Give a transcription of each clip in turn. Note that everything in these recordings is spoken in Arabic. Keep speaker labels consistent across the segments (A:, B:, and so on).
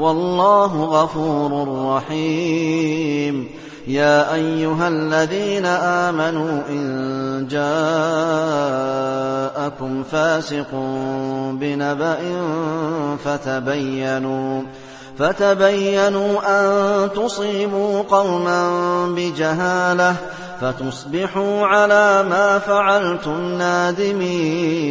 A: والله غفور رحيم. يا أيها الذين آمنوا إن جاءكم فاسق بنبأ فتبينوا فتبينوا أن تصيبوا قوما بجهالة فتصبحوا على ما فعلتم نادمين.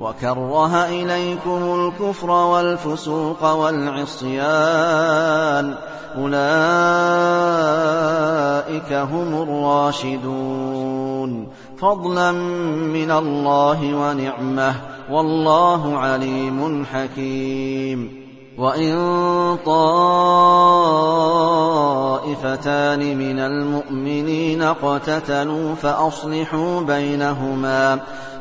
A: وكره إليكم الكفر والفسوق والعصيان أولئك هم الراشدون فضلا من الله ونعمه والله عليم حكيم وإن طائفتان من المؤمنين اقتتلوا فأصلحوا بينهما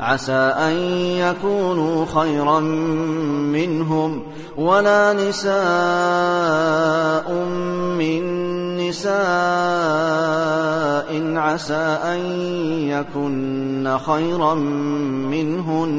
A: عسى أن يكونوا خيرا منهم. ولا نساء من نساء عسى أن يكن خيرا منهن.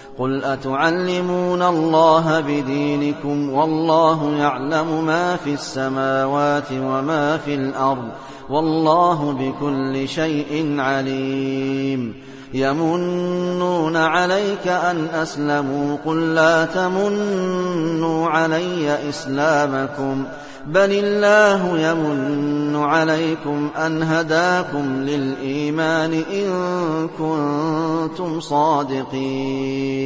A: قل أتعلمون الله بدينكم والله يعلم ما في السماوات وما في الأرض والله بكل شيء عليم يمنون عليك أن أسلموا قل لا تمنوا علي إسلامكم بل الله يمن عليكم أن هداكم للإيمان إن كنتم صادقين